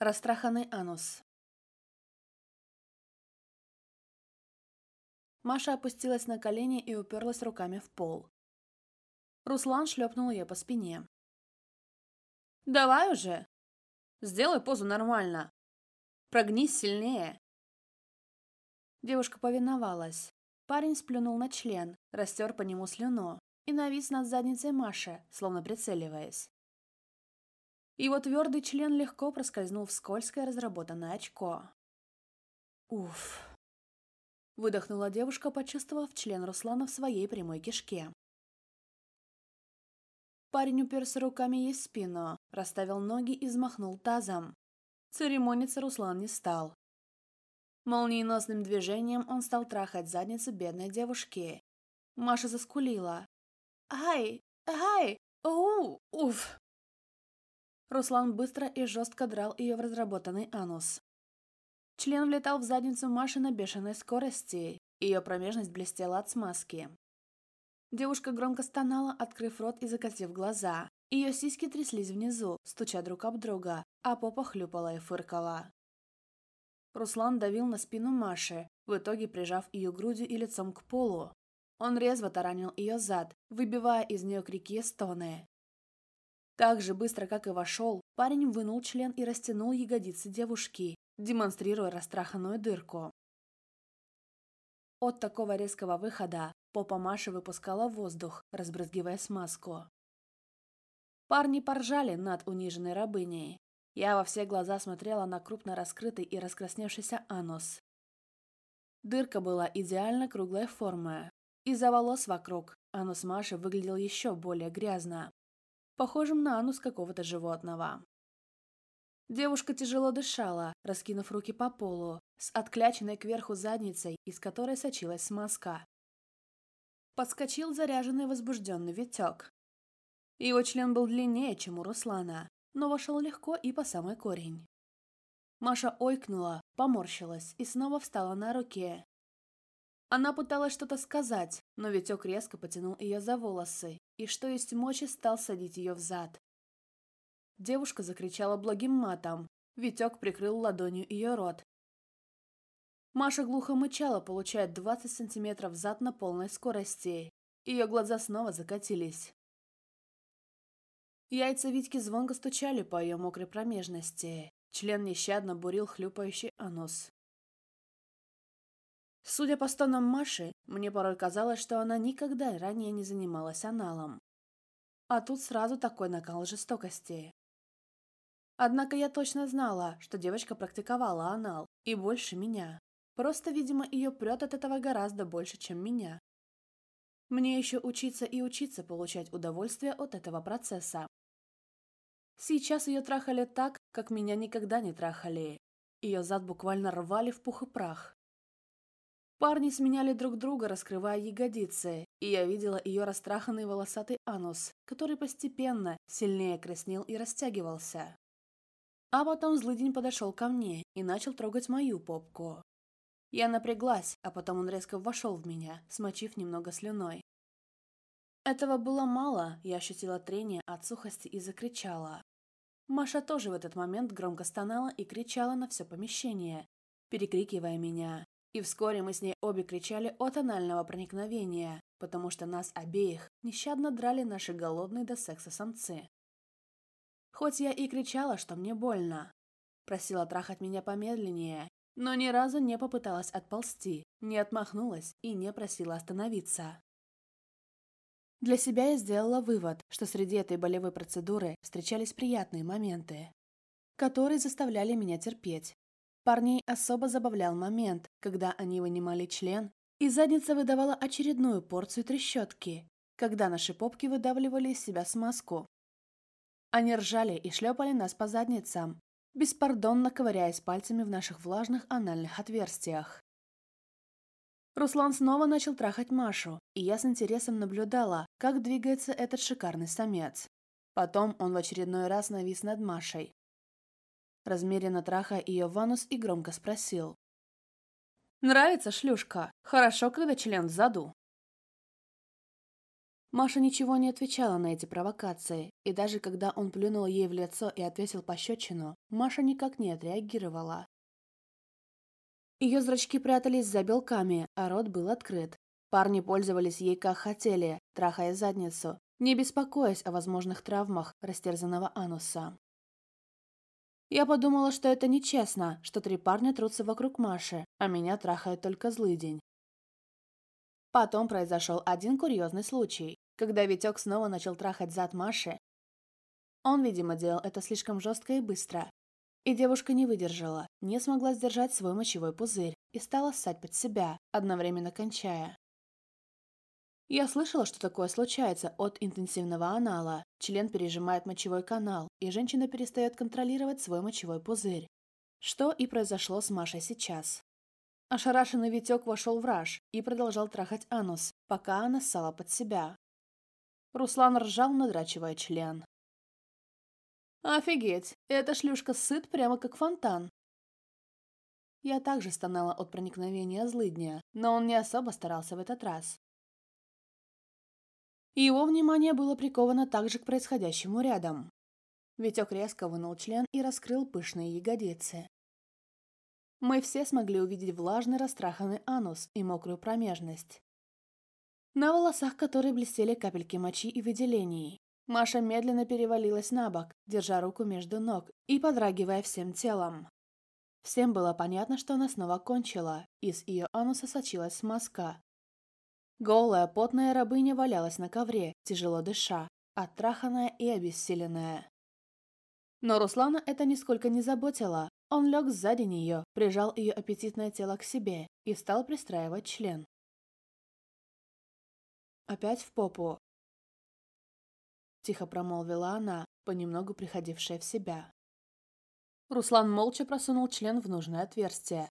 Растраханный анус. Маша опустилась на колени и уперлась руками в пол. Руслан шлепнул ее по спине. «Давай уже! Сделай позу нормально! Прогнись сильнее!» Девушка повиновалась. Парень сплюнул на член, растер по нему слюну и навис над задницей Маши, словно прицеливаясь. Его твердый член легко проскользнул в скользкое разработанное очко. «Уф!» Выдохнула девушка, почувствовав член Руслана в своей прямой кишке. Парень уперся руками ей в спину, расставил ноги и взмахнул тазом. Церемониться Руслан не стал. Молниеносным движением он стал трахать задницу бедной девушки. Маша заскулила. «Ай! Ай! Оу! Уф!» Руслан быстро и жестко драл ее в разработанный анус. Член влетал в задницу Маши на бешеной скорости, ее промежность блестела от смазки. Девушка громко стонала, открыв рот и закатив глаза. Ее сиськи тряслись внизу, стуча друг об друга, а попа хлюпала и фыркала. Руслан давил на спину Маши, в итоге прижав ее грудью и лицом к полу. Он резво таранил ее зад, выбивая из нее крики и стоны. Так же быстро, как и вошел, парень вынул член и растянул ягодицы девушки, демонстрируя растраханную дырку. От такого резкого выхода попа Маши выпускала воздух, разбрызгивая смазку. Парни поржали над униженной рабыней. Я во все глаза смотрела на крупно раскрытый и раскрасневшийся анус. Дырка была идеально круглой формы. Из-за волос вокруг анус Маши выглядел еще более грязно, похожим на анус какого-то животного. Девушка тяжело дышала, раскинув руки по полу, с откляченной кверху задницей, из которой сочилась смазка. Подскочил заряженный возбужденный Витек. Его член был длиннее, чем у Руслана, но вошел легко и по самый корень. Маша ойкнула, поморщилась и снова встала на руки, она пыталась что-то сказать, но Витек резко потянул ее за волосы и, что есть мочи, стал садить ее в зад. Девушка закричала благим матом. Витек прикрыл ладонью ее рот. Маша глухо мычала, получая 20 сантиметров зад на полной скорости. Ее глаза снова закатились. Яйца Витьки звонко стучали по ее мокрой промежности. Член нещадно бурил хлюпающий анус. Судя по стонам Маши, мне порой казалось, что она никогда ранее не занималась аналом. А тут сразу такой накал жестокости. Однако я точно знала, что девочка практиковала анал, и больше меня. Просто, видимо, ее прет от этого гораздо больше, чем меня. Мне еще учиться и учиться получать удовольствие от этого процесса. Сейчас ее трахали так, как меня никогда не трахали. Ее зад буквально рвали в пух и прах. Парни сменяли друг друга, раскрывая ягодицы, и я видела ее растраханный волосатый анус, который постепенно сильнее краснел и растягивался. А потом злыдень подошел ко мне и начал трогать мою попку. Я напряглась, а потом он резко вошел в меня, смочив немного слюной. Этого было мало, я ощутила трение от сухости и закричала. Маша тоже в этот момент громко стонала и кричала на все помещение, перекрикивая меня. И вскоре мы с ней обе кричали от анального проникновения, потому что нас обеих нещадно драли наши голодные до секса самцы. Хоть я и кричала, что мне больно, просила трахать меня помедленнее, но ни разу не попыталась отползти, не отмахнулась и не просила остановиться. Для себя я сделала вывод, что среди этой болевой процедуры встречались приятные моменты, которые заставляли меня терпеть, Парней особо забавлял момент, когда они вынимали член, и задница выдавала очередную порцию трещотки, когда наши попки выдавливали из себя смазку. Они ржали и шлепали нас по задницам, беспардонно ковыряясь пальцами в наших влажных анальных отверстиях. Руслан снова начал трахать Машу, и я с интересом наблюдала, как двигается этот шикарный самец. Потом он в очередной раз навис над Машей, размеренно трахая ее ванус и громко спросил. «Нравится, шлюшка? Хорошо, когда член в заду». Маша ничего не отвечала на эти провокации, и даже когда он плюнул ей в лицо и отвесил пощечину, Маша никак не отреагировала. Ее зрачки прятались за белками, а рот был открыт. Парни пользовались ей как хотели, трахая задницу, не беспокоясь о возможных травмах растерзанного ануса. Я подумала, что это нечестно, что три парня трутся вокруг Маши, а меня трахает только злый день. Потом произошел один курьезный случай, когда Витек снова начал трахать зад Маши. Он, видимо, делал это слишком жестко и быстро. И девушка не выдержала, не смогла сдержать свой мочевой пузырь и стала ссать под себя, одновременно кончая. Я слышала, что такое случается от интенсивного анала. Член пережимает мочевой канал, и женщина перестает контролировать свой мочевой пузырь. Что и произошло с Машей сейчас. Ошарашенный Витек вошел в раж и продолжал трахать анус, пока она ссала под себя. Руслан ржал, надрачивая член. «Офигеть! Эта шлюшка сыт прямо как фонтан!» Я также стонала от проникновения злыдня, но он не особо старался в этот раз и его внимание было приковано также к происходящему рядом. Витек резко вынул член и раскрыл пышные ягодицы. Мы все смогли увидеть влажный растраханный анус и мокрую промежность. На волосах которой блестели капельки мочи и выделений. Маша медленно перевалилась на бок, держа руку между ног и подрагивая всем телом. Всем было понятно, что она снова кончила, из ее ануса сочилась смазка, Голая, потная рабыня валялась на ковре, тяжело дыша, оттраханная и обессиленная. Но Руслана это нисколько не заботило. Он лег сзади нее, прижал ее аппетитное тело к себе и стал пристраивать член. «Опять в попу», — тихо промолвила она, понемногу приходившая в себя. Руслан молча просунул член в нужное отверстие,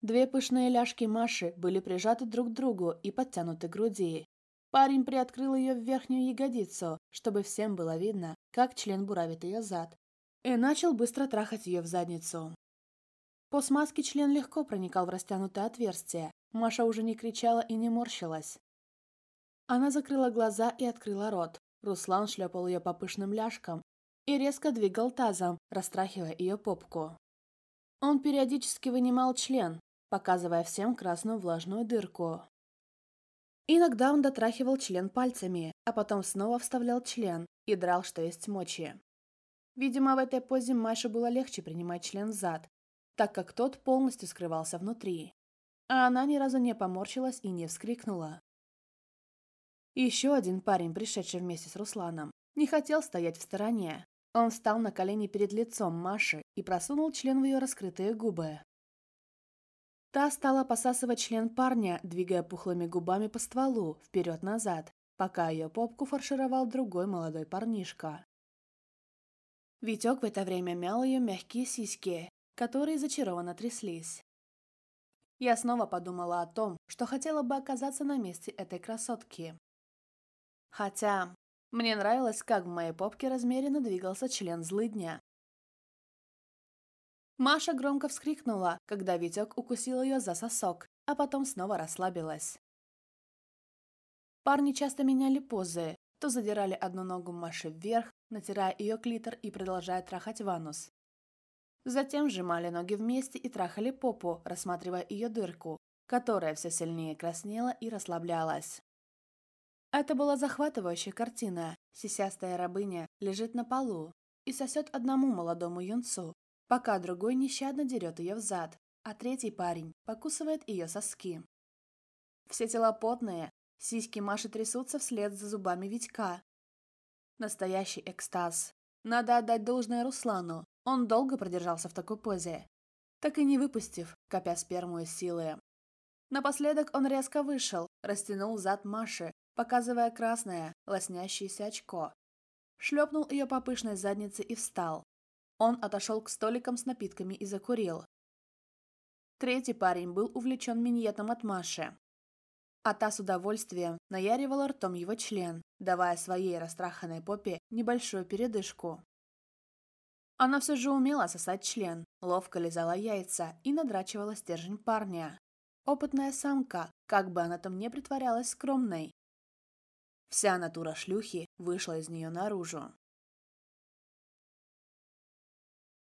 Две пышные ляжки Маши были прижаты друг к другу и подтянуты к груди. Парень приоткрыл ее в верхнюю ягодицу, чтобы всем было видно, как член буравит ее зад, и начал быстро трахать ее в задницу. По смазке член легко проникал в растянутое отверстие. Маша уже не кричала и не морщилась. Она закрыла глаза и открыла рот. Руслан шлепал ее по пышным ляжкам и резко двигал тазом, растрахивая ее попку. Он периодически вынимал член, показывая всем красную влажную дырку. Иногда он дотрахивал член пальцами, а потом снова вставлял член и драл, что есть мочи. Видимо, в этой позе Маше было легче принимать член зад, так как тот полностью скрывался внутри. А она ни разу не поморщилась и не вскрикнула. Еще один парень, пришедший вместе с Русланом, не хотел стоять в стороне. Он встал на колени перед лицом Маши и просунул член в ее раскрытые губы. Та стала посасывать член парня, двигая пухлыми губами по стволу, вперед-назад, пока ее попку фаршировал другой молодой парнишка. Витек в это время мял ее мягкие сиськи, которые зачарованно тряслись. Я снова подумала о том, что хотела бы оказаться на месте этой красотки. Хотя, мне нравилось, как в моей попке размеренно двигался член злыдня, Маша громко вскрикнула, когда Витек укусил ее за сосок, а потом снова расслабилась. Парни часто меняли позы, то задирали одну ногу Маши вверх, натирая ее клитор и продолжая трахать ванус. Затем сжимали ноги вместе и трахали попу, рассматривая ее дырку, которая все сильнее краснела и расслаблялась. Это была захватывающая картина. Сисястая рабыня лежит на полу и сосет одному молодому юнцу, пока другой нещадно дерет ее в зад, а третий парень покусывает ее соски. Все тела потные, сиськи Маши трясутся вслед за зубами Витька. Настоящий экстаз. Надо отдать должное Руслану, он долго продержался в такой позе, так и не выпустив, копя сперму из силы. Напоследок он резко вышел, растянул зад Маши, показывая красное, лоснящееся очко. Шлепнул ее по пышной заднице и встал, он отошел к столикам с напитками и закурил. Третий парень был увлечен миньетом от Маши. А та с удовольствием наяривала ртом его член, давая своей растраханной попе небольшую передышку. Она все же умела сосать член, ловко лизала яйца и надрачивала стержень парня. Опытная самка, как бы она там не притворялась скромной. Вся натура шлюхи вышла из нее наружу.